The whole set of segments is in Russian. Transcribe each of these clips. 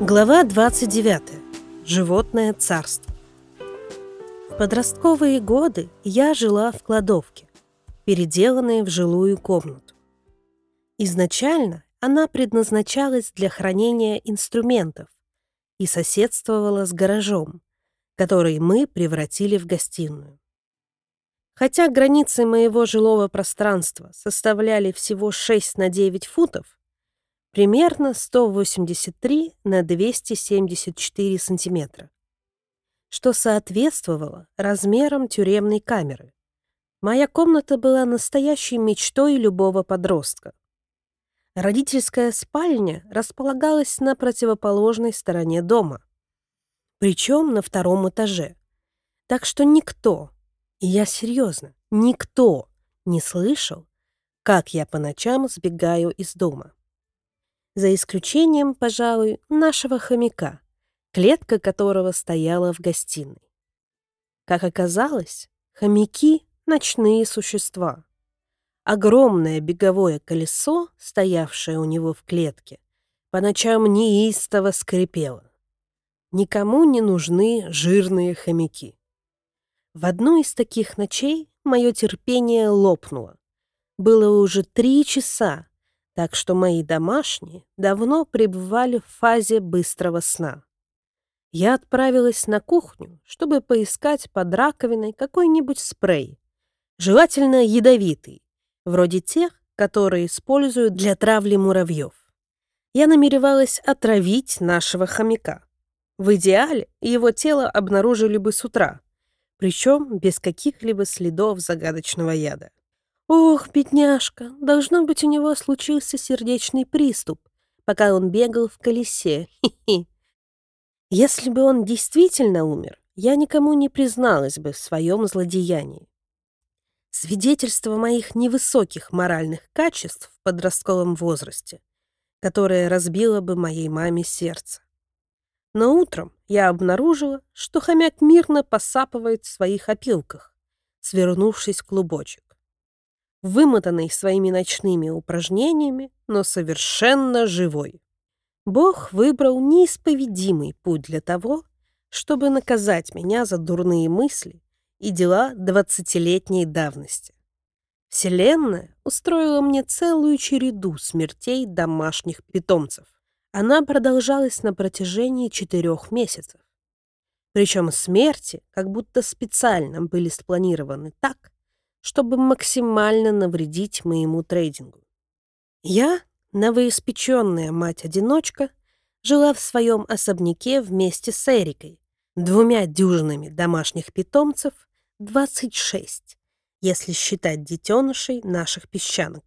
Глава 29. Животное царство. В подростковые годы я жила в кладовке, переделанной в жилую комнату. Изначально она предназначалась для хранения инструментов и соседствовала с гаражом, который мы превратили в гостиную. Хотя границы моего жилого пространства составляли всего 6 на 9 футов, примерно 183 на 274 сантиметра, что соответствовало размерам тюремной камеры. Моя комната была настоящей мечтой любого подростка. Родительская спальня располагалась на противоположной стороне дома, причем на втором этаже. Так что никто, и я серьезно, никто не слышал, как я по ночам сбегаю из дома за исключением, пожалуй, нашего хомяка, клетка которого стояла в гостиной. Как оказалось, хомяки — ночные существа. Огромное беговое колесо, стоявшее у него в клетке, по ночам неистово скрипело. Никому не нужны жирные хомяки. В одну из таких ночей мое терпение лопнуло. Было уже три часа, так что мои домашние давно пребывали в фазе быстрого сна. Я отправилась на кухню, чтобы поискать под раковиной какой-нибудь спрей, желательно ядовитый, вроде тех, которые используют для травли муравьев. Я намеревалась отравить нашего хомяка. В идеале его тело обнаружили бы с утра, причем без каких-либо следов загадочного яда. Ох, бедняжка, должно быть, у него случился сердечный приступ, пока он бегал в колесе. Хи -хи. Если бы он действительно умер, я никому не призналась бы в своем злодеянии. Свидетельство моих невысоких моральных качеств в подростковом возрасте, которое разбило бы моей маме сердце. Но утром я обнаружила, что хомяк мирно посапывает в своих опилках, свернувшись в клубочек вымотанный своими ночными упражнениями, но совершенно живой. Бог выбрал неисповедимый путь для того, чтобы наказать меня за дурные мысли и дела двадцатилетней давности. Вселенная устроила мне целую череду смертей домашних питомцев. Она продолжалась на протяжении четырех месяцев. Причем смерти как будто специально были спланированы так, чтобы максимально навредить моему трейдингу. Я, новоиспеченная мать-одиночка, жила в своем особняке вместе с Эрикой, двумя дюжинами домашних питомцев, 26, если считать детенышей наших песчанок,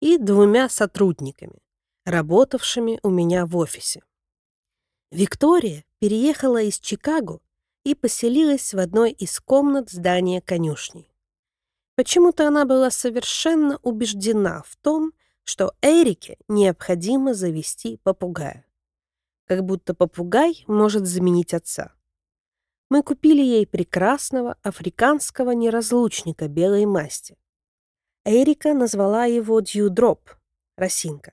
и двумя сотрудниками, работавшими у меня в офисе. Виктория переехала из Чикаго и поселилась в одной из комнат здания конюшни. Почему-то она была совершенно убеждена в том, что Эрике необходимо завести попугая. Как будто попугай может заменить отца. Мы купили ей прекрасного африканского неразлучника белой масти. Эрика назвала его Дьюдроп, росинка.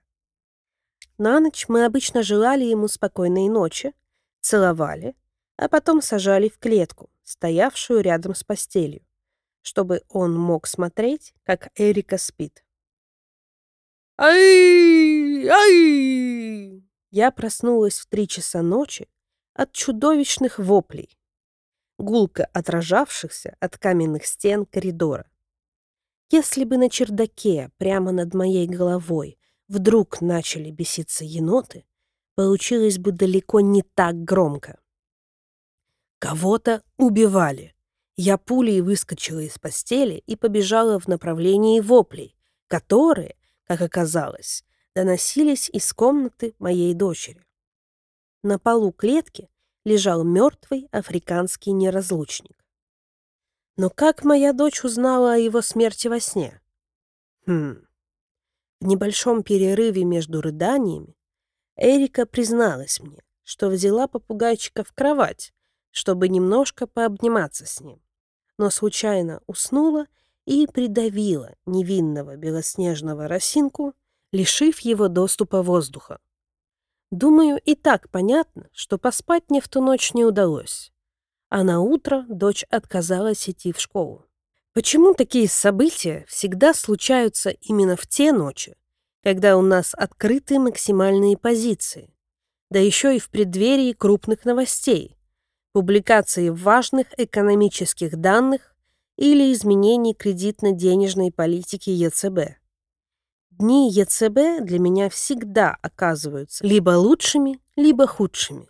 На ночь мы обычно желали ему спокойной ночи, целовали, а потом сажали в клетку, стоявшую рядом с постелью чтобы он мог смотреть, как Эрика спит. «Ай! Ай!» Я проснулась в три часа ночи от чудовищных воплей, гулко отражавшихся от каменных стен коридора. Если бы на чердаке, прямо над моей головой, вдруг начали беситься еноты, получилось бы далеко не так громко. Кого-то убивали. Я пулей выскочила из постели и побежала в направлении воплей, которые, как оказалось, доносились из комнаты моей дочери. На полу клетки лежал мертвый африканский неразлучник. Но как моя дочь узнала о его смерти во сне? Хм. В небольшом перерыве между рыданиями Эрика призналась мне, что взяла попугайчика в кровать, чтобы немножко пообниматься с ним но случайно уснула и придавила невинного белоснежного росинку, лишив его доступа воздуха. Думаю, и так понятно, что поспать мне в ту ночь не удалось. А на утро дочь отказалась идти в школу. Почему такие события всегда случаются именно в те ночи, когда у нас открыты максимальные позиции, да еще и в преддверии крупных новостей, публикации важных экономических данных или изменений кредитно-денежной политики ЕЦБ? Дни ЕЦБ для меня всегда оказываются либо лучшими, либо худшими.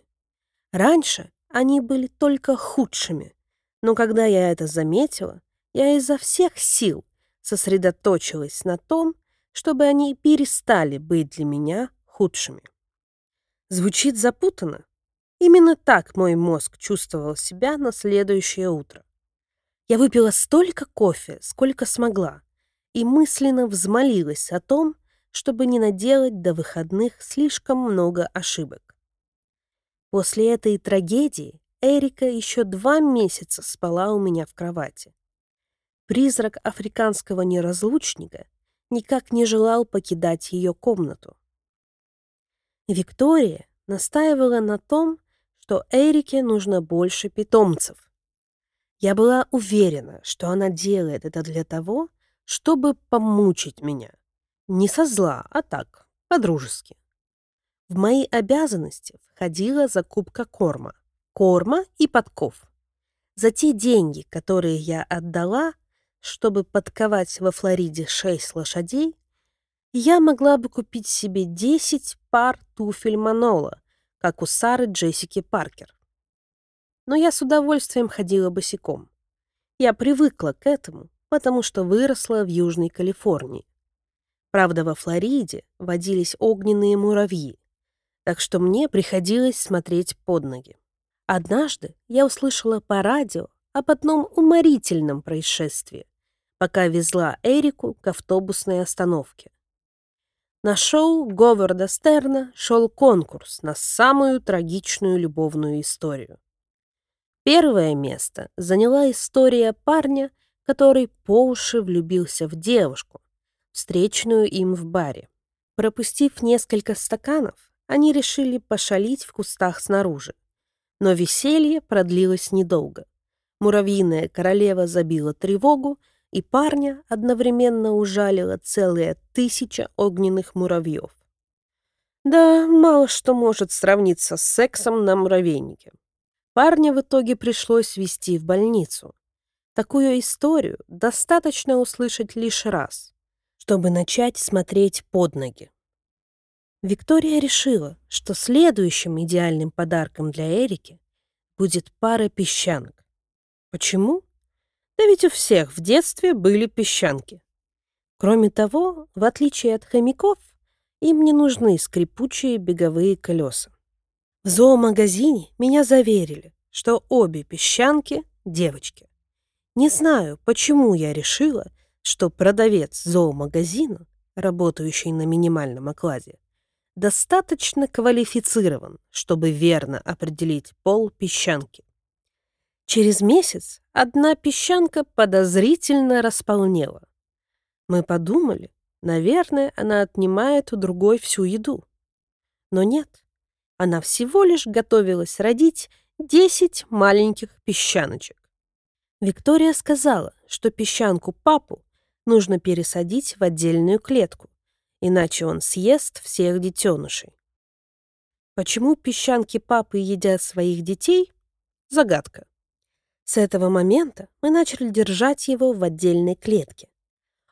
Раньше они были только худшими, но когда я это заметила, я изо всех сил сосредоточилась на том, чтобы они перестали быть для меня худшими. Звучит запутанно. Именно так мой мозг чувствовал себя на следующее утро. Я выпила столько кофе, сколько смогла, и мысленно взмолилась о том, чтобы не наделать до выходных слишком много ошибок. После этой трагедии Эрика еще два месяца спала у меня в кровати. Призрак африканского неразлучника никак не желал покидать ее комнату. Виктория настаивала на том, что Эрике нужно больше питомцев. Я была уверена, что она делает это для того, чтобы помучить меня. Не со зла, а так, по-дружески. В мои обязанности входила закупка корма. Корма и подков. За те деньги, которые я отдала, чтобы подковать во Флориде шесть лошадей, я могла бы купить себе 10 пар туфель Манола, как у Сары Джессики Паркер. Но я с удовольствием ходила босиком. Я привыкла к этому потому что выросла в Южной Калифорнии. Правда, во Флориде водились огненные муравьи, так что мне приходилось смотреть под ноги. Однажды я услышала по радио об одном уморительном происшествии, пока везла Эрику к автобусной остановке. На шоу Говарда Стерна шел конкурс на самую трагичную любовную историю. Первое место заняла история парня, который по уши влюбился в девушку, встречную им в баре. Пропустив несколько стаканов, они решили пошалить в кустах снаружи. Но веселье продлилось недолго. Муравьиная королева забила тревогу, и парня одновременно ужалила целая тысяча огненных муравьев. Да, мало что может сравниться с сексом на муравейнике. Парня в итоге пришлось везти в больницу. Такую историю достаточно услышать лишь раз, чтобы начать смотреть под ноги. Виктория решила, что следующим идеальным подарком для Эрики будет пара песчанок. Почему? Да ведь у всех в детстве были песчанки. Кроме того, в отличие от хомяков, им не нужны скрипучие беговые колеса. В зоомагазине меня заверили, что обе песчанки — девочки. Не знаю, почему я решила, что продавец зоомагазина, работающий на минимальном окладе, достаточно квалифицирован, чтобы верно определить пол песчанки. Через месяц одна песчанка подозрительно располнела. Мы подумали, наверное, она отнимает у другой всю еду. Но нет, она всего лишь готовилась родить 10 маленьких песчаночек. Виктория сказала, что песчанку папу нужно пересадить в отдельную клетку, иначе он съест всех детенышей. Почему песчанки папы едят своих детей? Загадка. С этого момента мы начали держать его в отдельной клетке.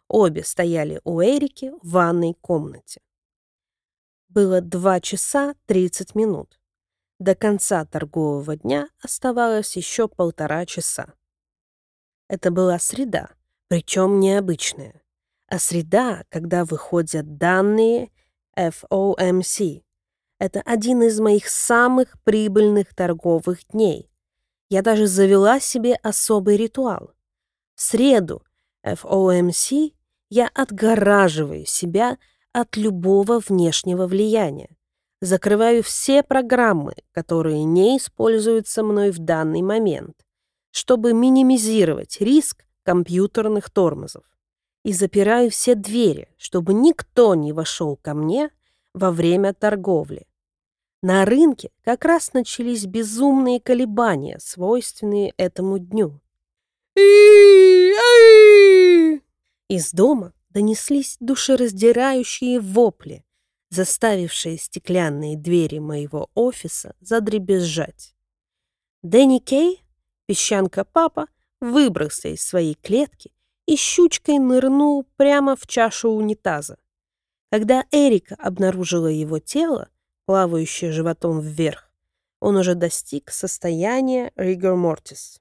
Обе стояли у Эрики в ванной комнате. Было 2 часа 30 минут. До конца торгового дня оставалось еще полтора часа. Это была среда, причем необычная. А среда, когда выходят данные FOMC. Это один из моих самых прибыльных торговых дней. Я даже завела себе особый ритуал. В среду FOMC я отгораживаю себя от любого внешнего влияния. Закрываю все программы, которые не используются мной в данный момент чтобы минимизировать риск компьютерных тормозов. И запираю все двери, чтобы никто не вошел ко мне во время торговли. На рынке как раз начались безумные колебания, свойственные этому дню. Из дома донеслись душераздирающие вопли, заставившие стеклянные двери моего офиса задребезжать. Дэнни Кей, песчанка-папа, выбрался из своей клетки и щучкой нырнул прямо в чашу унитаза. Когда Эрика обнаружила его тело, плавающее животом вверх, он уже достиг состояния rigor mortis.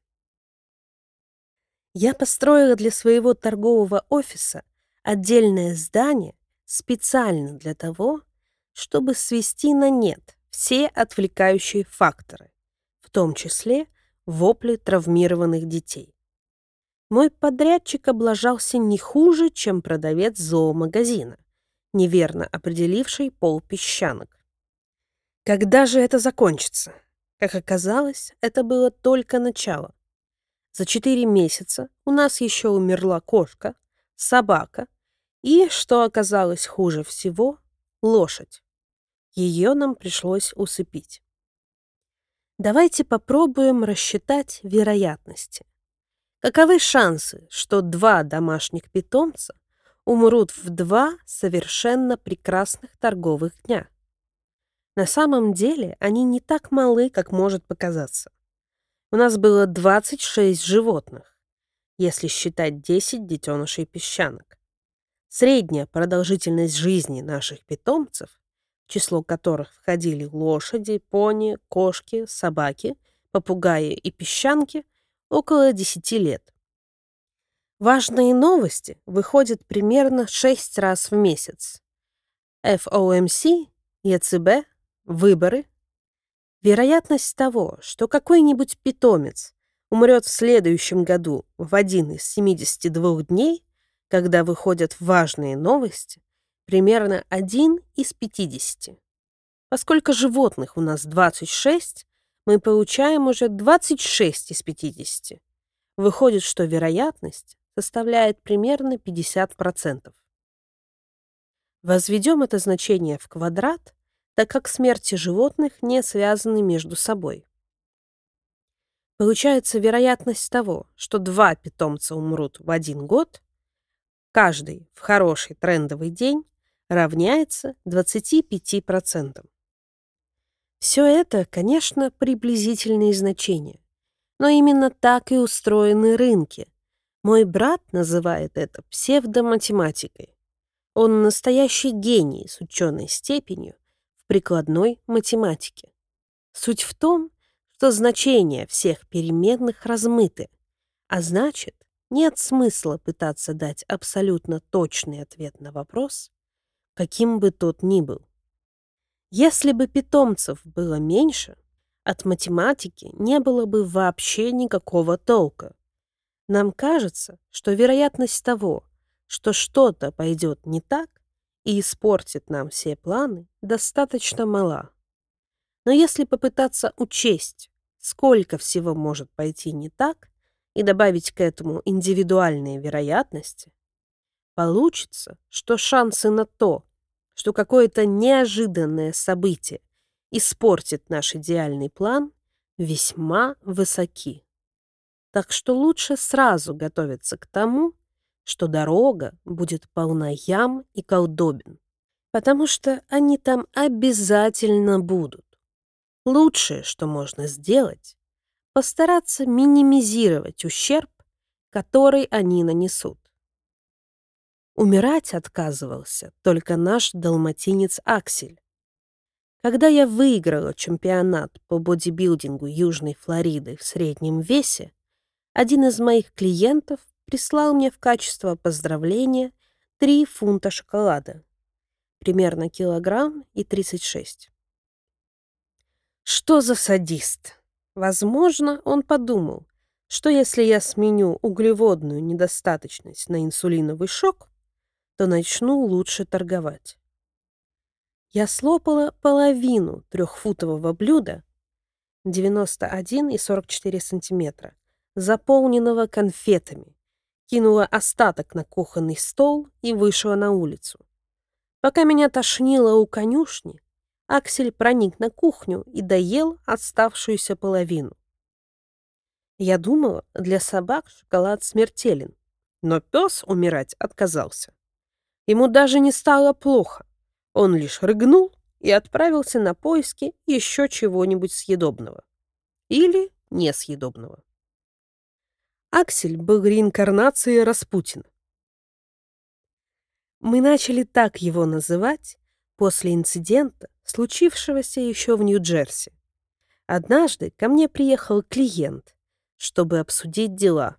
Я построила для своего торгового офиса отдельное здание специально для того, чтобы свести на нет все отвлекающие факторы, в том числе вопли травмированных детей. Мой подрядчик облажался не хуже, чем продавец зоомагазина, неверно определивший пол песчанок. Когда же это закончится? Как оказалось, это было только начало. За четыре месяца у нас еще умерла кошка, собака и, что оказалось хуже всего, лошадь. Ее нам пришлось усыпить. Давайте попробуем рассчитать вероятности. Каковы шансы, что два домашних питомца умрут в два совершенно прекрасных торговых дня? На самом деле они не так малы, как может показаться. У нас было 26 животных, если считать 10 детенышей песчанок. Средняя продолжительность жизни наших питомцев, в число которых входили лошади, пони, кошки, собаки, попугаи и песчанки, около 10 лет. Важные новости выходят примерно 6 раз в месяц. FOMC, ЕЦБ, выборы. Вероятность того, что какой-нибудь питомец умрет в следующем году в один из 72 дней, когда выходят важные новости, примерно один из 50. Поскольку животных у нас 26, мы получаем уже 26 из 50. Выходит, что вероятность составляет примерно 50%. Возведем это значение в квадрат, так как смерти животных не связаны между собой. Получается вероятность того, что два питомца умрут в один год, каждый в хороший трендовый день, равняется 25%. Все это, конечно, приблизительные значения, но именно так и устроены рынки. Мой брат называет это псевдоматематикой. Он настоящий гений с ученой степенью прикладной математике. Суть в том, что значения всех переменных размыты, а значит, нет смысла пытаться дать абсолютно точный ответ на вопрос, каким бы тот ни был. Если бы питомцев было меньше, от математики не было бы вообще никакого толка. Нам кажется, что вероятность того, что что-то пойдет не так и испортит нам все планы, достаточно мала. Но если попытаться учесть, сколько всего может пойти не так, и добавить к этому индивидуальные вероятности, получится, что шансы на то, что какое-то неожиданное событие испортит наш идеальный план, весьма высоки. Так что лучше сразу готовиться к тому, что дорога будет полна ям и колдобин, потому что они там обязательно будут. Лучшее, что можно сделать, постараться минимизировать ущерб, который они нанесут. Умирать отказывался только наш далматинец Аксель. Когда я выиграла чемпионат по бодибилдингу Южной Флориды в среднем весе, один из моих клиентов прислал мне в качество поздравления 3 фунта шоколада, примерно килограмм и 36. Что за садист? Возможно, он подумал, что если я сменю углеводную недостаточность на инсулиновый шок, то начну лучше торговать. Я слопала половину трехфутового блюда 91,44 сантиметра, заполненного конфетами, кинула остаток на кухонный стол и вышла на улицу. Пока меня тошнило у конюшни, Аксель проник на кухню и доел оставшуюся половину. Я думала, для собак шоколад смертелен, но пес умирать отказался. Ему даже не стало плохо. Он лишь рыгнул и отправился на поиски еще чего-нибудь съедобного. Или несъедобного. Аксель был реинкарнацией Распутина. Мы начали так его называть после инцидента, случившегося еще в Нью-Джерси. Однажды ко мне приехал клиент, чтобы обсудить дела.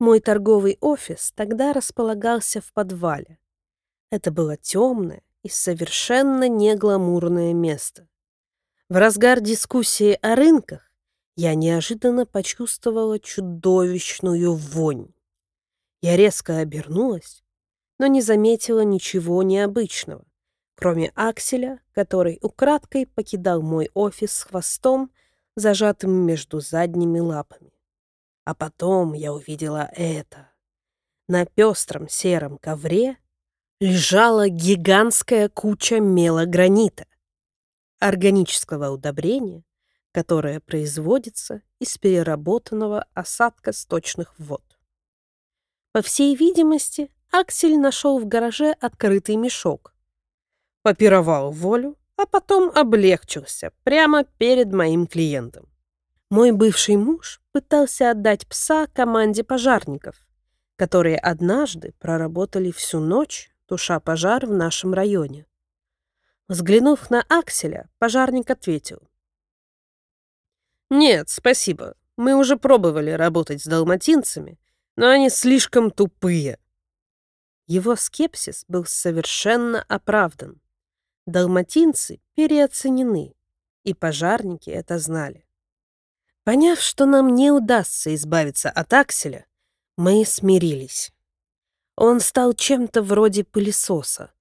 Мой торговый офис тогда располагался в подвале. Это было темное и совершенно негламурное место. В разгар дискуссии о рынках я неожиданно почувствовала чудовищную вонь. Я резко обернулась, но не заметила ничего необычного, кроме Акселя, который украдкой покидал мой офис с хвостом, зажатым между задними лапами. А потом я увидела это. На пестром сером ковре лежала гигантская куча мелогранита, органического удобрения, которое производится из переработанного осадка сточных вод. По всей видимости, Аксель нашел в гараже открытый мешок, попировал волю, а потом облегчился прямо перед моим клиентом. Мой бывший муж пытался отдать пса команде пожарников, которые однажды проработали всю ночь, туша пожар в нашем районе. Взглянув на Акселя, пожарник ответил. «Нет, спасибо. Мы уже пробовали работать с далматинцами, но они слишком тупые». Его скепсис был совершенно оправдан. Далматинцы переоценены, и пожарники это знали. Поняв, что нам не удастся избавиться от Акселя, мы смирились. Он стал чем-то вроде пылесоса.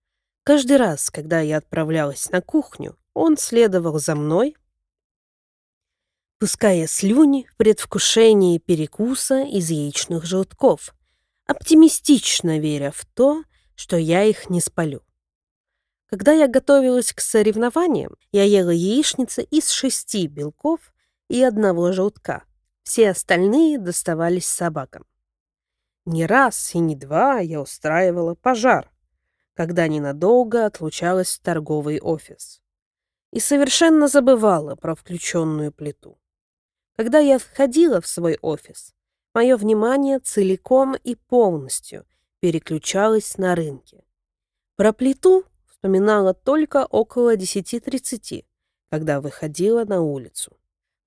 Каждый раз, когда я отправлялась на кухню, он следовал за мной, пуская слюни в предвкушении перекуса из яичных желтков, оптимистично веря в то, что я их не спалю. Когда я готовилась к соревнованиям, я ела яичницы из шести белков и одного желтка. Все остальные доставались собакам. Не раз и не два я устраивала пожар, когда ненадолго отлучалась в торговый офис. И совершенно забывала про включенную плиту. Когда я входила в свой офис, мое внимание целиком и полностью переключалось на рынке. Про плиту вспоминала только около 10.30, когда выходила на улицу.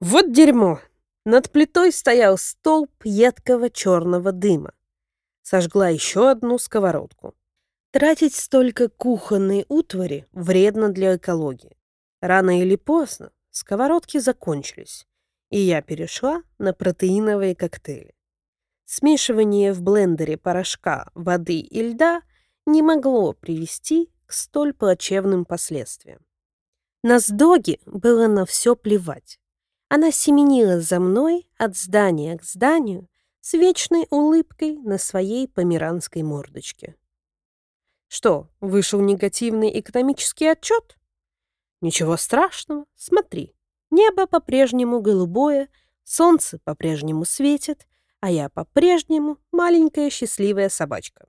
Вот дерьмо! Над плитой стоял столб едкого черного дыма. Сожгла еще одну сковородку. Тратить столько кухонной утвари вредно для экологии. Рано или поздно сковородки закончились, и я перешла на протеиновые коктейли. Смешивание в блендере порошка, воды и льда не могло привести к столь плачевным последствиям. На сдоги было на все плевать. Она семенила за мной от здания к зданию с вечной улыбкой на своей померанской мордочке. Что, вышел негативный экономический отчет? Ничего страшного, смотри. Небо по-прежнему голубое, солнце по-прежнему светит, а я по-прежнему маленькая счастливая собачка.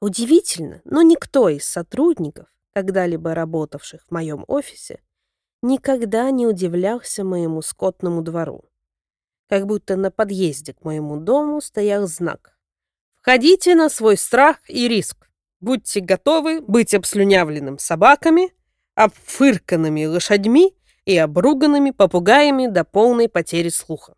Удивительно, но никто из сотрудников, когда-либо работавших в моем офисе, никогда не удивлялся моему скотному двору. Как будто на подъезде к моему дому стоял знак. «Входите на свой страх и риск. Будьте готовы быть обслюнявленным собаками, обфырканными лошадьми и обруганными попугаями до полной потери слуха».